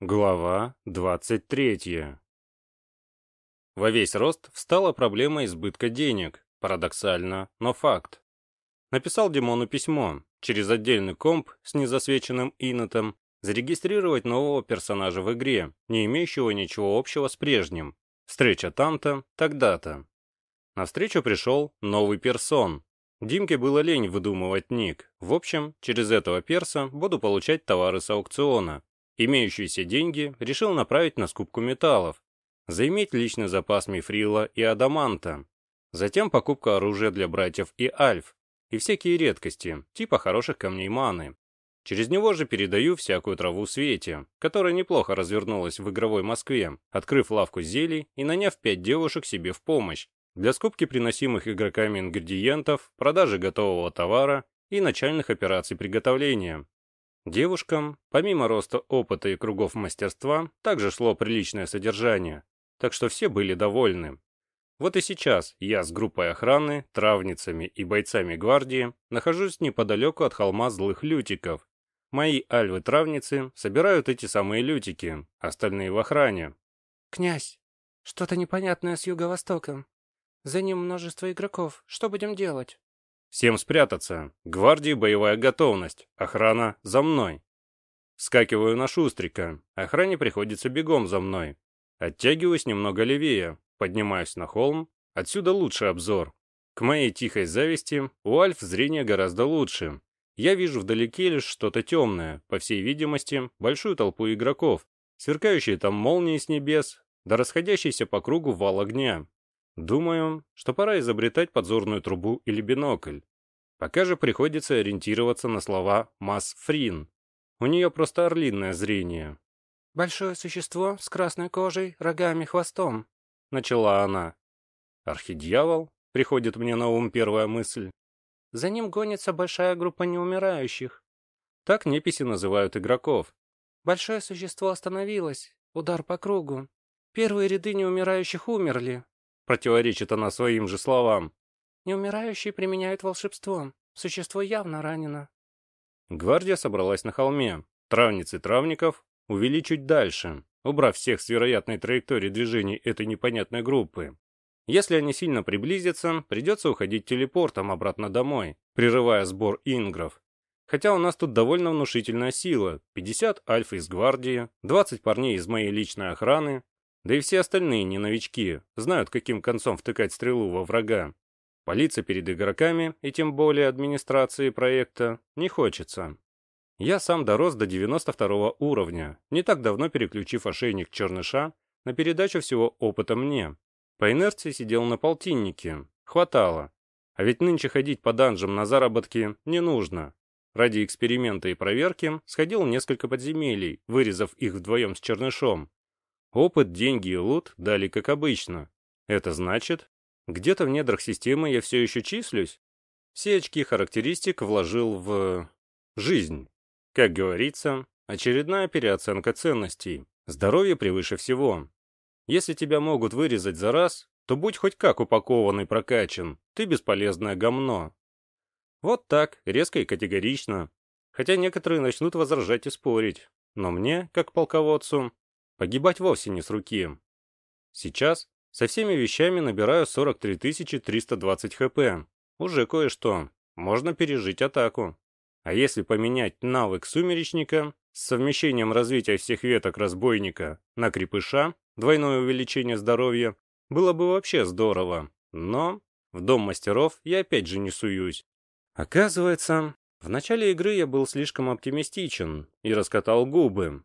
Глава 23. Во весь рост встала проблема избытка денег. Парадоксально, но факт. Написал Димону письмо. Через отдельный комп с незасвеченным инотом зарегистрировать нового персонажа в игре, не имеющего ничего общего с прежним. Встреча там-то, тогда-то. На встречу пришел новый персон. Димке было лень выдумывать ник. В общем, через этого перса буду получать товары с аукциона Имеющиеся деньги решил направить на скупку металлов, заиметь личный запас мифрила и адаманта, затем покупка оружия для братьев и альф, и всякие редкости, типа хороших камней маны. Через него же передаю всякую траву Свете, которая неплохо развернулась в игровой Москве, открыв лавку зелий и наняв пять девушек себе в помощь для скупки приносимых игроками ингредиентов, продажи готового товара и начальных операций приготовления. Девушкам, помимо роста опыта и кругов мастерства, также шло приличное содержание, так что все были довольны. Вот и сейчас я с группой охраны, травницами и бойцами гвардии нахожусь неподалеку от холма злых лютиков. Мои альвы-травницы собирают эти самые лютики, остальные в охране. «Князь, что-то непонятное с юго-востока. За ним множество игроков. Что будем делать?» Всем спрятаться. Гвардии боевая готовность. Охрана за мной. Скакиваю на Шустрика. Охране приходится бегом за мной. Оттягиваюсь немного левее. Поднимаюсь на холм. Отсюда лучший обзор. К моей тихой зависти у Альф зрение гораздо лучше. Я вижу вдалеке лишь что-то темное, по всей видимости, большую толпу игроков, сверкающие там молнии с небес, да расходящийся по кругу вал огня. Думаю, что пора изобретать подзорную трубу или бинокль. Пока же приходится ориентироваться на слова «Масс Фрин». У нее просто орлиное зрение. «Большое существо с красной кожей, рогами, хвостом», — начала она. «Архидьявол?» — приходит мне на ум первая мысль. «За ним гонится большая группа неумирающих». Так неписи называют игроков. «Большое существо остановилось. Удар по кругу. Первые ряды неумирающих умерли. Противоречит она своим же словам. Неумирающие применяют волшебство. Существо явно ранено. Гвардия собралась на холме. Травницы травников увели чуть дальше, убрав всех с вероятной траектории движений этой непонятной группы. Если они сильно приблизятся, придется уходить телепортом обратно домой, прерывая сбор ингров. Хотя у нас тут довольно внушительная сила, 50 альфа из гвардии, 20 парней из моей личной охраны, да и все остальные не новички, знают, каким концом втыкать стрелу во врага. Палиться перед игроками, и тем более администрации проекта, не хочется. Я сам дорос до 92 уровня, не так давно переключив ошейник черныша на передачу всего опыта мне. По инерции сидел на полтиннике, хватало. А ведь нынче ходить по данжам на заработки не нужно. Ради эксперимента и проверки сходил несколько подземелий, вырезав их вдвоем с чернышом, Опыт, деньги и лут дали как обычно. Это значит, где-то в недрах системы я все еще числюсь? Все очки характеристик вложил в... жизнь. Как говорится, очередная переоценка ценностей. Здоровье превыше всего. Если тебя могут вырезать за раз, то будь хоть как упакован и прокачан, ты бесполезное гомно. Вот так, резко и категорично. Хотя некоторые начнут возражать и спорить. Но мне, как полководцу, Погибать вовсе не с руки. Сейчас со всеми вещами набираю 43 320 хп. Уже кое-что. Можно пережить атаку. А если поменять навык сумеречника с совмещением развития всех веток разбойника на крепыша, двойное увеличение здоровья, было бы вообще здорово. Но в дом мастеров я опять же не суюсь. Оказывается, в начале игры я был слишком оптимистичен и раскатал губы,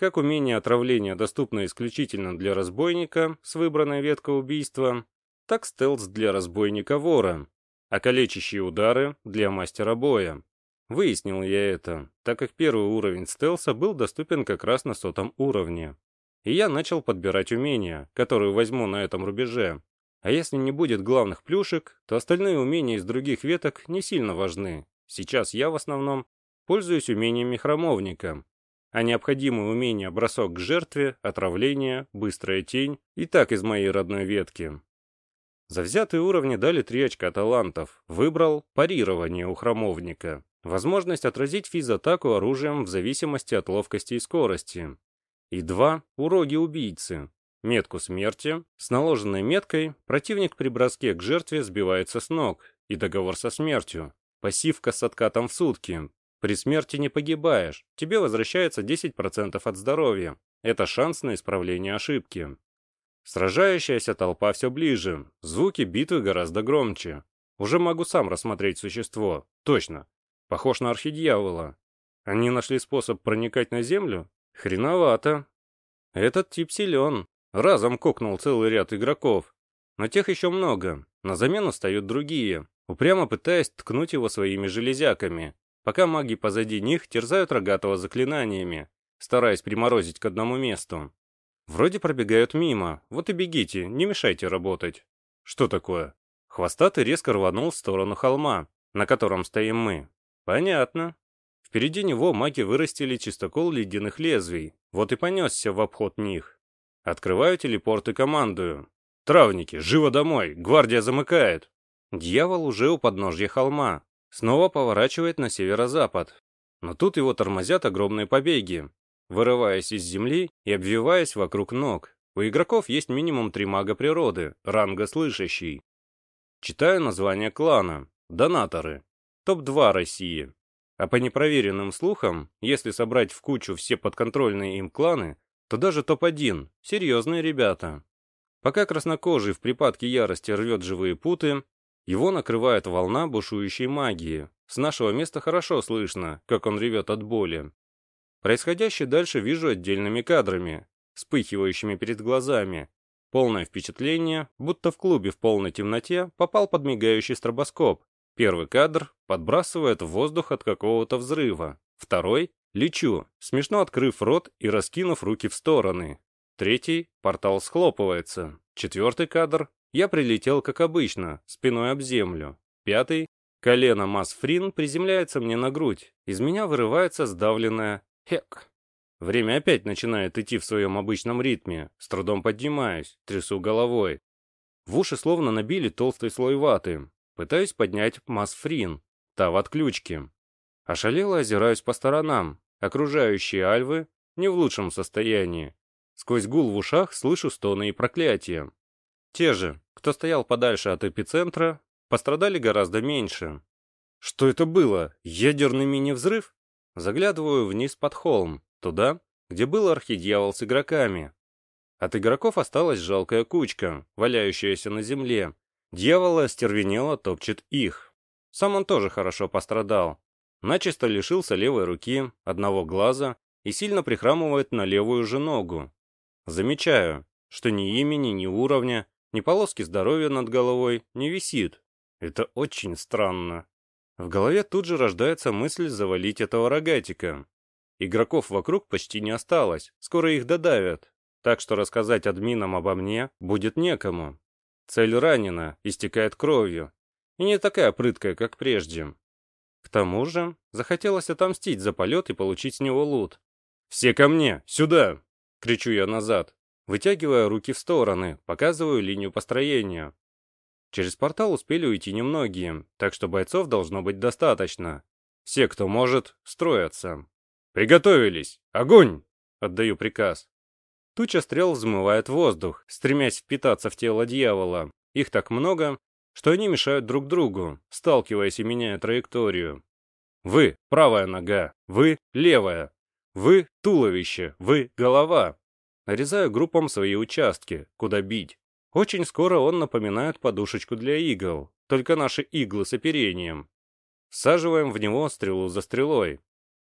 как умение отравления доступно исключительно для разбойника с выбранной веткой убийства, так стелс для разбойника-вора, а калечащие удары для мастера боя. Выяснил я это, так как первый уровень стелса был доступен как раз на сотом уровне. И я начал подбирать умения, которые возьму на этом рубеже. А если не будет главных плюшек, то остальные умения из других веток не сильно важны. Сейчас я в основном пользуюсь умениями храмовника, а необходимые умения бросок к жертве, отравление, быстрая тень и так из моей родной ветки. За взятые уровни дали три очка талантов. Выбрал парирование у храмовника. Возможность отразить физатаку оружием в зависимости от ловкости и скорости. и два — уроги-убийцы. Метку смерти. С наложенной меткой противник при броске к жертве сбивается с ног, и договор со смертью. Пассивка с откатом в сутки. При смерти не погибаешь, тебе возвращается 10% от здоровья. Это шанс на исправление ошибки. Сражающаяся толпа все ближе, звуки битвы гораздо громче. Уже могу сам рассмотреть существо. Точно. Похож на архидьявола. Они нашли способ проникать на землю? Хреновато. Этот тип силен. Разом кокнул целый ряд игроков. Но тех еще много. На замену встают другие, упрямо пытаясь ткнуть его своими железяками, пока маги позади них терзают рогатого заклинаниями, стараясь приморозить к одному месту. Вроде пробегают мимо, вот и бегите, не мешайте работать. Что такое? Хвостатый резко рванул в сторону холма, на котором стоим мы. Понятно. Впереди него маги вырастили чистокол ледяных лезвий, вот и понесся в обход них. Открываю телепорт и командую. Травники, живо домой, гвардия замыкает. Дьявол уже у подножья холма, снова поворачивает на северо-запад. Но тут его тормозят огромные побеги, вырываясь из земли и обвиваясь вокруг ног. У игроков есть минимум три мага природы, ранга слышащий. Читаю название клана. Донаторы. Топ-2 России. А по непроверенным слухам, если собрать в кучу все подконтрольные им кланы, то даже топ-1. Серьезные ребята. Пока краснокожий в припадке ярости рвет живые путы, его накрывает волна бушующей магии. С нашего места хорошо слышно, как он ревет от боли. Происходящее дальше вижу отдельными кадрами, вспыхивающими перед глазами. Полное впечатление, будто в клубе в полной темноте попал под мигающий стробоскоп. Первый кадр подбрасывает в воздух от какого-то взрыва. Второй — лечу, смешно открыв рот и раскинув руки в стороны. Третий — портал схлопывается. Четвертый кадр — я прилетел как обычно, спиной об землю. Пятый — колено Масфрин приземляется мне на грудь. Из меня вырывается сдавленное Хек. Время опять начинает идти в своем обычном ритме. С трудом поднимаюсь, трясу головой. В уши словно набили толстый слой ваты. Пытаюсь поднять масфрин. Та в отключке. Ошалело озираюсь по сторонам. Окружающие альвы не в лучшем состоянии. Сквозь гул в ушах слышу стоны и проклятия. Те же, кто стоял подальше от эпицентра, пострадали гораздо меньше. Что это было? Ядерный мини-взрыв? Заглядываю вниз под холм, туда, где был архидьявол с игроками. От игроков осталась жалкая кучка, валяющаяся на земле. Дьявола остервенело топчет их. Сам он тоже хорошо пострадал. Начисто лишился левой руки, одного глаза и сильно прихрамывает на левую же ногу. Замечаю, что ни имени, ни уровня, ни полоски здоровья над головой не висит. Это очень странно. В голове тут же рождается мысль завалить этого рогатика. Игроков вокруг почти не осталось, скоро их додавят, так что рассказать админам обо мне будет некому. Цель ранена, истекает кровью, и не такая прыткая, как прежде. К тому же, захотелось отомстить за полет и получить с него лут. «Все ко мне! Сюда!» — кричу я назад, вытягивая руки в стороны, показываю линию построения. Через портал успели уйти немногие, так что бойцов должно быть достаточно. Все, кто может, строятся. «Приготовились! Огонь!» — отдаю приказ. Туча стрел взмывает воздух, стремясь впитаться в тело дьявола. Их так много, что они мешают друг другу, сталкиваясь и меняя траекторию. Вы — правая нога, вы — левая, вы — туловище, вы — голова. Нарезаю группам свои участки, куда бить. Очень скоро он напоминает подушечку для игл, только наши иглы с оперением. Всаживаем в него стрелу за стрелой.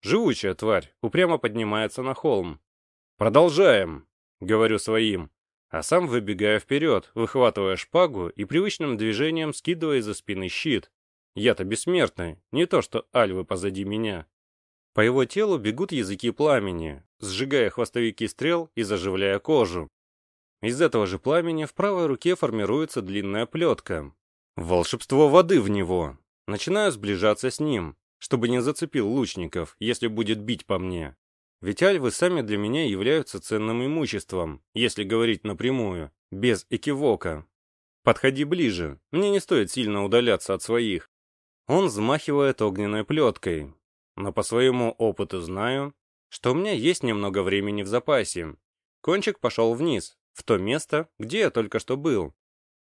Живучая тварь упрямо поднимается на холм. «Продолжаем!» — говорю своим, а сам выбегаю вперед, выхватывая шпагу и привычным движением скидывая за спины щит. Я-то бессмертный, не то что альвы позади меня. По его телу бегут языки пламени, сжигая хвостовики стрел и заживляя кожу. Из этого же пламени в правой руке формируется длинная плетка. Волшебство воды в него. Начинаю сближаться с ним, чтобы не зацепил лучников, если будет бить по мне. Ведь альвы сами для меня являются ценным имуществом, если говорить напрямую, без экивока. Подходи ближе, мне не стоит сильно удаляться от своих. Он взмахивает огненной плеткой. Но по своему опыту знаю, что у меня есть немного времени в запасе. Кончик пошел вниз, в то место, где я только что был.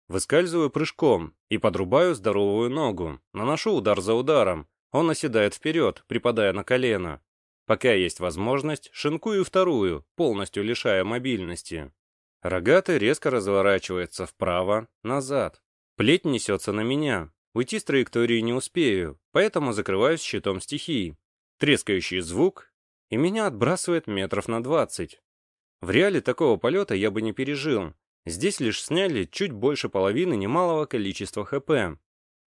Выскальзываю прыжком и подрубаю здоровую ногу, наношу удар за ударом. Он оседает вперед, припадая на колено. Пока есть возможность, шинкую вторую, полностью лишая мобильности. Рогатый резко разворачивается вправо, назад. Плеть несется на меня. Уйти с траектории не успею, поэтому закрываюсь щитом стихии. Трескающий звук, и меня отбрасывает метров на двадцать. В реале такого полета я бы не пережил. Здесь лишь сняли чуть больше половины немалого количества ХП.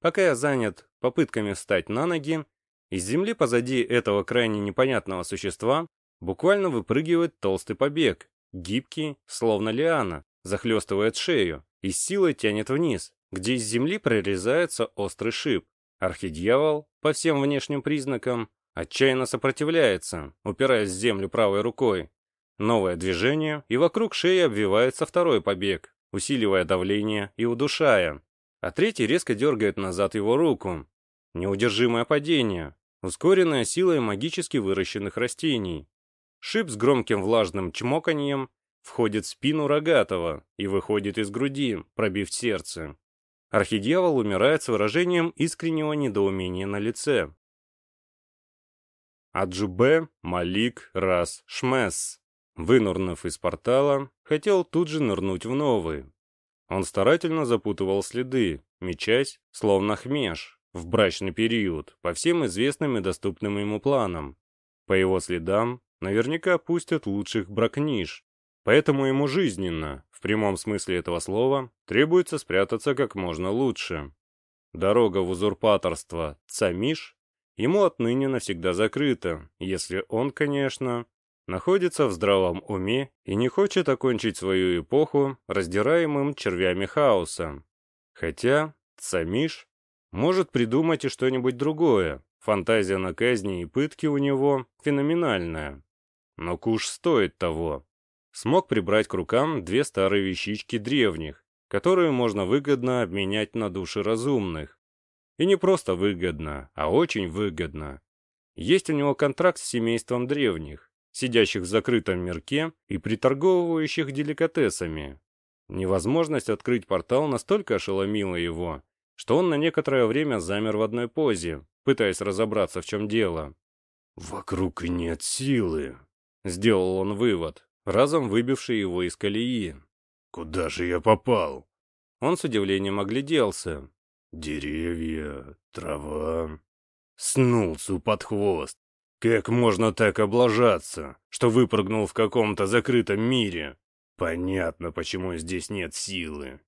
Пока я занят попытками встать на ноги, из земли позади этого крайне непонятного существа буквально выпрыгивает толстый побег, гибкий, словно лиана, захлестывает шею и с силой тянет вниз, где из земли прорезается острый шип. Архидьявол, по всем внешним признакам, отчаянно сопротивляется, упираясь в землю правой рукой. Новое движение, и вокруг шеи обвивается второй побег, усиливая давление и удушая. А третий резко дергает назад его руку. Неудержимое падение, ускоренная силой магически выращенных растений. Шип с громким влажным чмоканьем входит в спину рогатого и выходит из груди, пробив сердце. Архидьявол умирает с выражением искреннего недоумения на лице. Аджубе Малик Рас Шмес, вынурнув из портала, хотел тут же нырнуть в новый. Он старательно запутывал следы, мечась, словно хмеш, в брачный период по всем известным и доступным ему планам. По его следам наверняка пустят лучших бракниш, поэтому ему жизненно, в прямом смысле этого слова, требуется спрятаться как можно лучше. Дорога в узурпаторство Цамиш ему отныне навсегда закрыта, если он, конечно, находится в здравом уме и не хочет окончить свою эпоху раздираемым червями хаоса. Хотя Цамиш может придумать и что-нибудь другое. Фантазия на казни и пытки у него феноменальная. Но куш стоит того. Смог прибрать к рукам две старые вещички древних, которые можно выгодно обменять на души разумных. И не просто выгодно, а очень выгодно. Есть у него контракт с семейством древних, сидящих в закрытом мирке и приторговывающих деликатесами. Невозможность открыть портал настолько ошеломила его, что он на некоторое время замер в одной позе, пытаясь разобраться, в чем дело. «Вокруг нет силы», — сделал он вывод, разом выбивший его из колеи. «Куда же я попал?» Он с удивлением огляделся. «Деревья, трава...» Снулся под хвост. Как можно так облажаться, что выпрыгнул в каком-то закрытом мире? Понятно, почему здесь нет силы.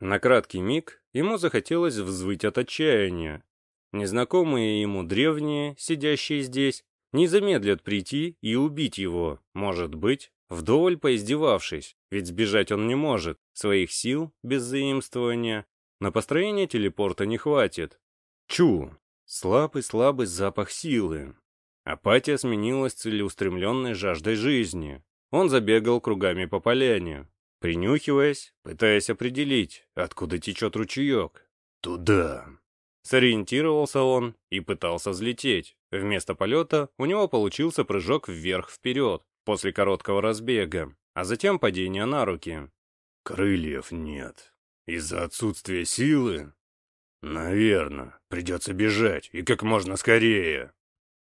На краткий миг ему захотелось взвыть от отчаяния. Незнакомые ему древние, сидящие здесь, не замедлят прийти и убить его, может быть, вдоволь поиздевавшись, ведь сбежать он не может, своих сил, без заимствования, на построение телепорта не хватит. Чу! Слабый-слабый запах силы. Апатия сменилась целеустремленной жаждой жизни. Он забегал кругами по поляне, принюхиваясь, пытаясь определить, откуда течет ручеек. «Туда!» Сориентировался он и пытался взлететь. Вместо полета у него получился прыжок вверх-вперед после короткого разбега, а затем падение на руки. «Крыльев нет. Из-за отсутствия силы?» «Наверно. Придется бежать, и как можно скорее».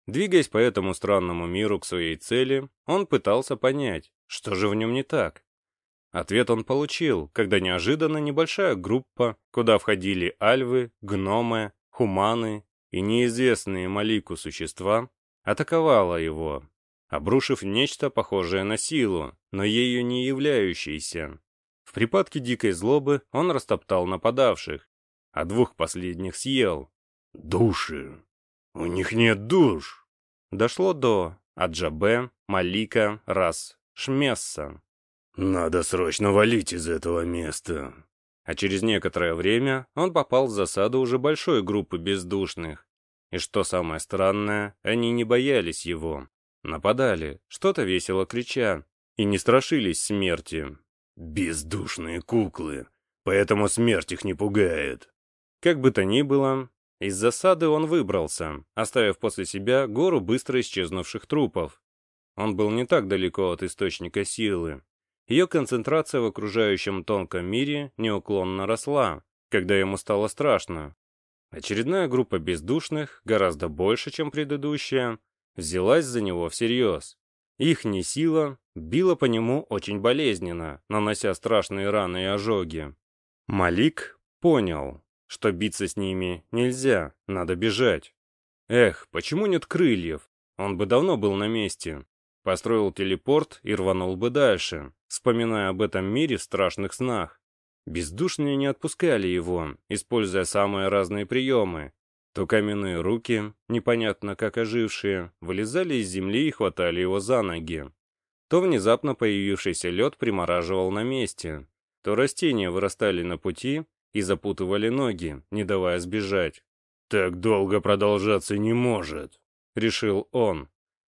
Двигаясь по этому странному миру к своей цели, он пытался понять, что же в нем не так. Ответ он получил, когда неожиданно небольшая группа, куда входили альвы, гномы, хуманы и неизвестные Малику существа, атаковала его, обрушив нечто похожее на силу, но ею не являющееся. В припадке дикой злобы он растоптал нападавших, а двух последних съел. «Души! У них нет душ!» Дошло до Аджабе, Малика, Рас, Шмесса. «Надо срочно валить из этого места». А через некоторое время он попал в засаду уже большой группы бездушных. И что самое странное, они не боялись его. Нападали, что-то весело крича, и не страшились смерти. «Бездушные куклы, поэтому смерть их не пугает». Как бы то ни было, из засады он выбрался, оставив после себя гору быстро исчезнувших трупов. Он был не так далеко от источника силы. Ее концентрация в окружающем тонком мире неуклонно росла, когда ему стало страшно. Очередная группа бездушных, гораздо больше, чем предыдущая, взялась за него всерьез. Их несила била по нему очень болезненно, нанося страшные раны и ожоги. Малик понял, что биться с ними нельзя, надо бежать. Эх, почему нет крыльев? Он бы давно был на месте. Построил телепорт и рванул бы дальше, вспоминая об этом мире в страшных снах. Бездушные не отпускали его, используя самые разные приемы. То каменные руки, непонятно как ожившие, вылезали из земли и хватали его за ноги. То внезапно появившийся лед примораживал на месте, то растения вырастали на пути и запутывали ноги, не давая сбежать. «Так долго продолжаться не может», — решил он.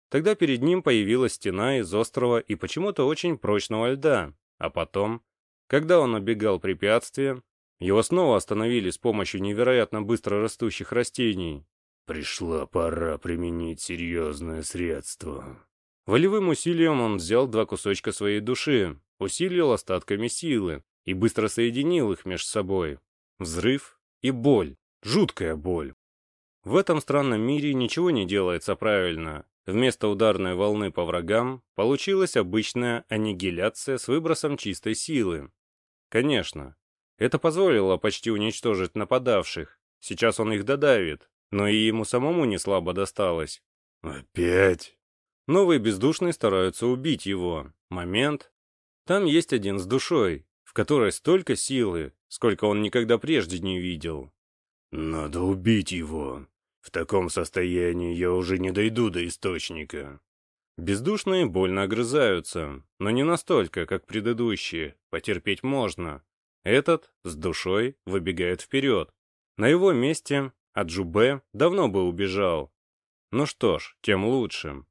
Тогда перед ним появилась стена из острого и почему-то очень прочного льда, а потом, когда он оббегал препятствия, его снова остановили с помощью невероятно быстро растущих растений. «Пришла пора применить серьезное средство». Волевым усилием он взял два кусочка своей души, усилил остатками силы и быстро соединил их между собой. Взрыв и боль. Жуткая боль. В этом странном мире ничего не делается правильно. Вместо ударной волны по врагам получилась обычная аннигиляция с выбросом чистой силы. Конечно, это позволило почти уничтожить нападавших. Сейчас он их додавит, но и ему самому не слабо досталось. «Опять?» Новые бездушные стараются убить его. Момент. Там есть один с душой, в которой столько силы, сколько он никогда прежде не видел. «Надо убить его. В таком состоянии я уже не дойду до источника». Бездушные больно огрызаются, но не настолько, как предыдущие, потерпеть можно. Этот, с душой, выбегает вперед. На его месте Аджубе давно бы убежал. Ну что ж, тем лучше.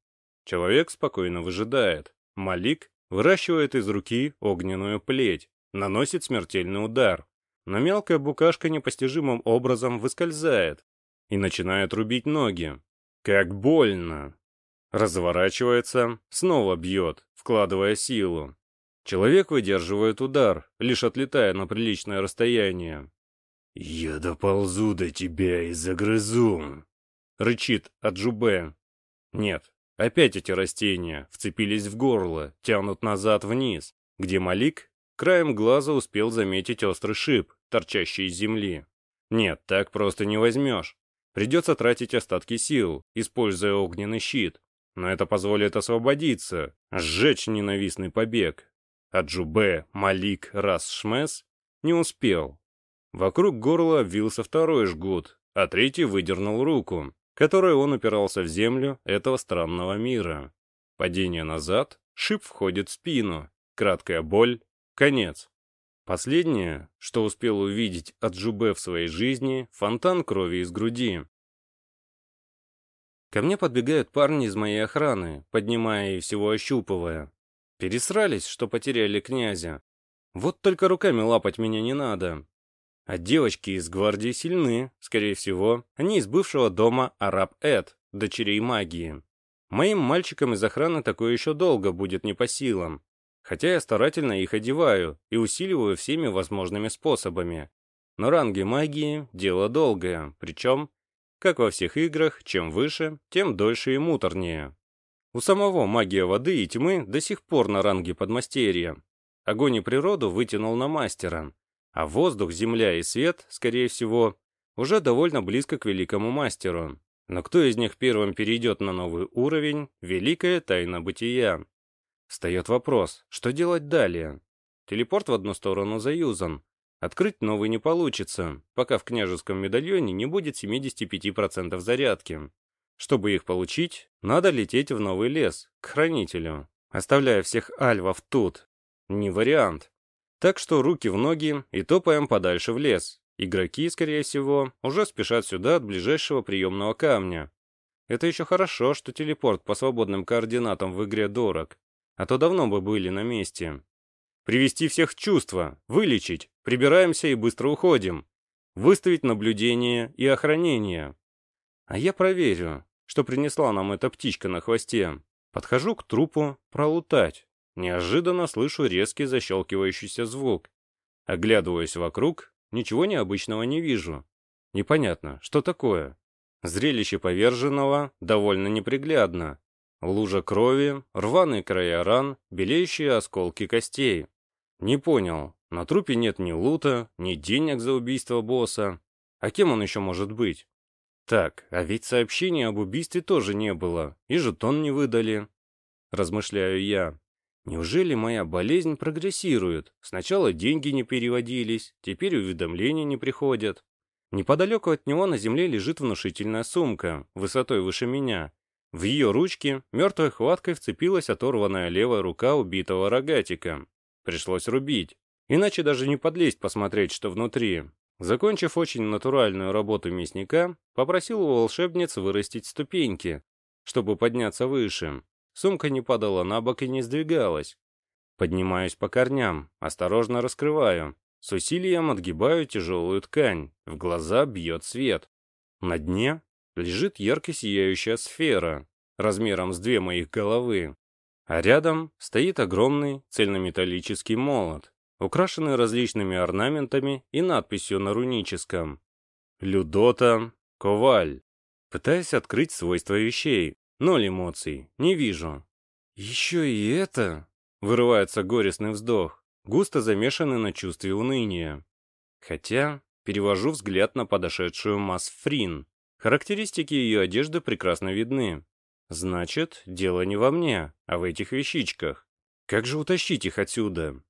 Человек спокойно выжидает. Малик выращивает из руки огненную плеть, наносит смертельный удар. Но мелкая букашка непостижимым образом выскользает и начинает рубить ноги. Как больно! Разворачивается, снова бьет, вкладывая силу. Человек выдерживает удар, лишь отлетая на приличное расстояние. «Я доползу до тебя и загрызу», — рычит Аджубе. Нет, опять эти растения вцепились в горло, тянут назад вниз, где Малик краем глаза успел заметить острый шип, торчащий из земли. Нет, так просто не возьмешь. Придется тратить остатки сил, используя огненный щит. Но это позволит освободиться, сжечь ненавистный побег. А Джубе, Малик, Рас, Шмес не успел. Вокруг горла обвился второй жгут, а третий выдернул руку, которой он упирался в землю этого странного мира. Падение назад, шип входит в спину, краткая боль, конец. Последнее, что успел увидеть от Джубе в своей жизни, фонтан крови из груди. Ко мне подбегают парни из моей охраны, поднимая и всего ощупывая. Пересрались, что потеряли князя. Вот только руками лапать меня не надо. А девочки из гвардии сильны, скорее всего, они из бывшего дома Араб Эд, дочерей магии. Моим мальчикам из охраны такое еще долго будет не по силам, хотя я старательно их одеваю и усиливаю всеми возможными способами. Но ранги магии – дело долгое, причем, как во всех играх, чем выше, тем дольше и муторнее. У самого магия воды и тьмы до сих пор на ранге подмастерья. Огонь и природу вытянул на мастера, а воздух, земля и свет, скорее всего, уже довольно близко к великому мастеру. Но кто из них первым перейдет на новый уровень – великая тайна бытия. Встает вопрос, что делать далее? Телепорт в одну сторону заюзан. Открыть новый не получится, пока в княжеском медальоне не будет 75% зарядки. Чтобы их получить, надо лететь в новый лес, к хранителю, оставляя всех альвов тут. Не вариант. Так что руки в ноги и топаем подальше в лес. Игроки, скорее всего, уже спешат сюда от ближайшего приемного камня. Это еще хорошо, что телепорт по свободным координатам в игре дорог а то давно бы были на месте. Привести всех в чувство, вылечить, прибираемся и быстро уходим. Выставить наблюдение и охранение. А я проверю, что принесла нам эта птичка на хвосте. Подхожу к трупу пролутать. Неожиданно слышу резкий защелкивающийся звук. Оглядываясь вокруг, ничего необычного не вижу. Непонятно, что такое. Зрелище поверженного довольно неприглядно. Лужа крови, рваные края ран, белеющие осколки костей. Не понял, на трупе нет ни лута, ни денег за убийство босса. А кем он еще может быть? Так, а ведь сообщения об убийстве тоже не было, и жетон не выдали. Размышляю я. Неужели моя болезнь прогрессирует? Сначала деньги не переводились, теперь уведомления не приходят. Неподалеку от него на земле лежит внушительная сумка, высотой выше меня. В ее ручке мертвой хваткой вцепилась оторванная левая рука убитого рогатика. Пришлось рубить. Иначе даже не подлезть посмотреть, что внутри. Закончив очень натуральную работу мясника, попросил у волшебниц вырастить ступеньки, чтобы подняться выше. Сумка не падала на бок и не сдвигалась. Поднимаюсь по корням, осторожно раскрываю. С усилием отгибаю тяжелую ткань, в глаза бьет свет. На дне лежит ярко сияющая сфера, размером с две моих головы. А рядом стоит огромный цельнометаллический молот, украшенный различными орнаментами и надписью на руническом. Людота, Коваль. Пытаясь открыть свойства вещей, ноль эмоций, не вижу. Еще и это... Вырывается горестный вздох, густо замешанный на чувстве уныния. Хотя перевожу взгляд на подошедшую Масс Фрин. Характеристики ее одежды прекрасно видны. Значит, дело не во мне, а в этих вещичках. Как же утащить их отсюда?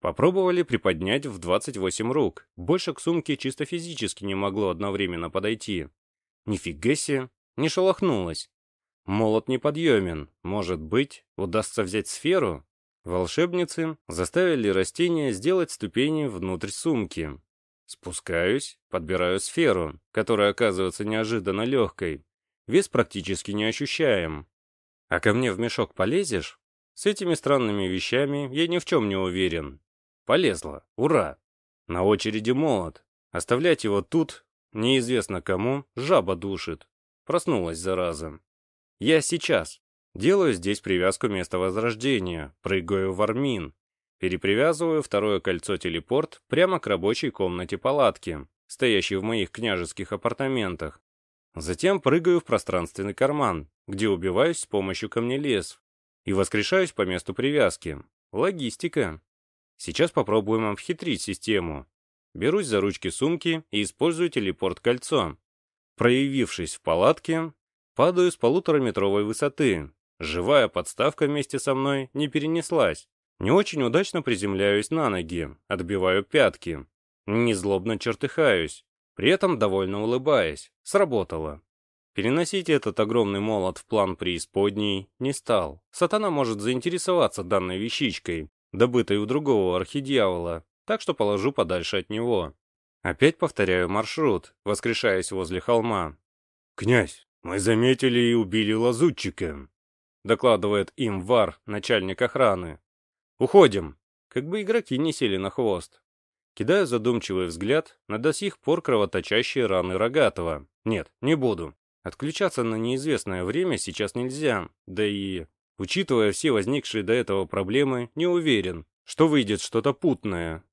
Попробовали приподнять в 28 рук. Больше к сумке чисто физически не могло одновременно подойти. Нифига себе, не шелохнулась. Молот неподъемен. Может быть, удастся взять сферу? Волшебницы заставили растение сделать ступени внутрь сумки. Спускаюсь, подбираю сферу, которая оказывается неожиданно легкой. Вес практически не ощущаем. А ко мне в мешок полезешь? С этими странными вещами я ни в чем не уверен. Полезла. Ура! На очереди молот. Оставлять его тут, неизвестно кому, жаба душит. Проснулась, зараза. Я сейчас. Делаю здесь привязку места возрождения, прыгаю в армин. Перепривязываю второе кольцо-телепорт прямо к рабочей комнате палатки, стоящей в моих княжеских апартаментах. Затем прыгаю в пространственный карман, где убиваюсь с помощью камнелесов и воскрешаюсь по месту привязки. Логистика. Сейчас попробуем обхитрить систему. Берусь за ручки сумки и использую телепорт-кольцо. Проявившись в палатке, падаю с полутораметровой высоты. Живая подставка вместе со мной не перенеслась. Не очень удачно приземляюсь на ноги, отбиваю пятки. Незлобно чертыхаюсь, при этом довольно улыбаясь. Сработало. Переносить этот огромный молот в план преисподней не стал. Сатана может заинтересоваться данной вещичкой, добытой у другого архидьявола, так что положу подальше от него. Опять повторяю маршрут, воскрешаясь возле холма. «Князь, мы заметили и убили лазутчика», докладывает им Вар, начальник охраны. «Уходим!» Как бы игроки не сели на хвост. Кидаю задумчивый взгляд на до сих пор кровоточащие раны Рогатого. Нет, не буду. Отключаться на неизвестное время сейчас нельзя, да и Учитывая все возникшие до этого проблемы, не уверен, что выйдет что-то путное.